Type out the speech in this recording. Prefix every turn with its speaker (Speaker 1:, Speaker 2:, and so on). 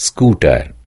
Speaker 1: scooter.